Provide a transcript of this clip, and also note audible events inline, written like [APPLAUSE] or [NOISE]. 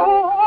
Oh. [LAUGHS]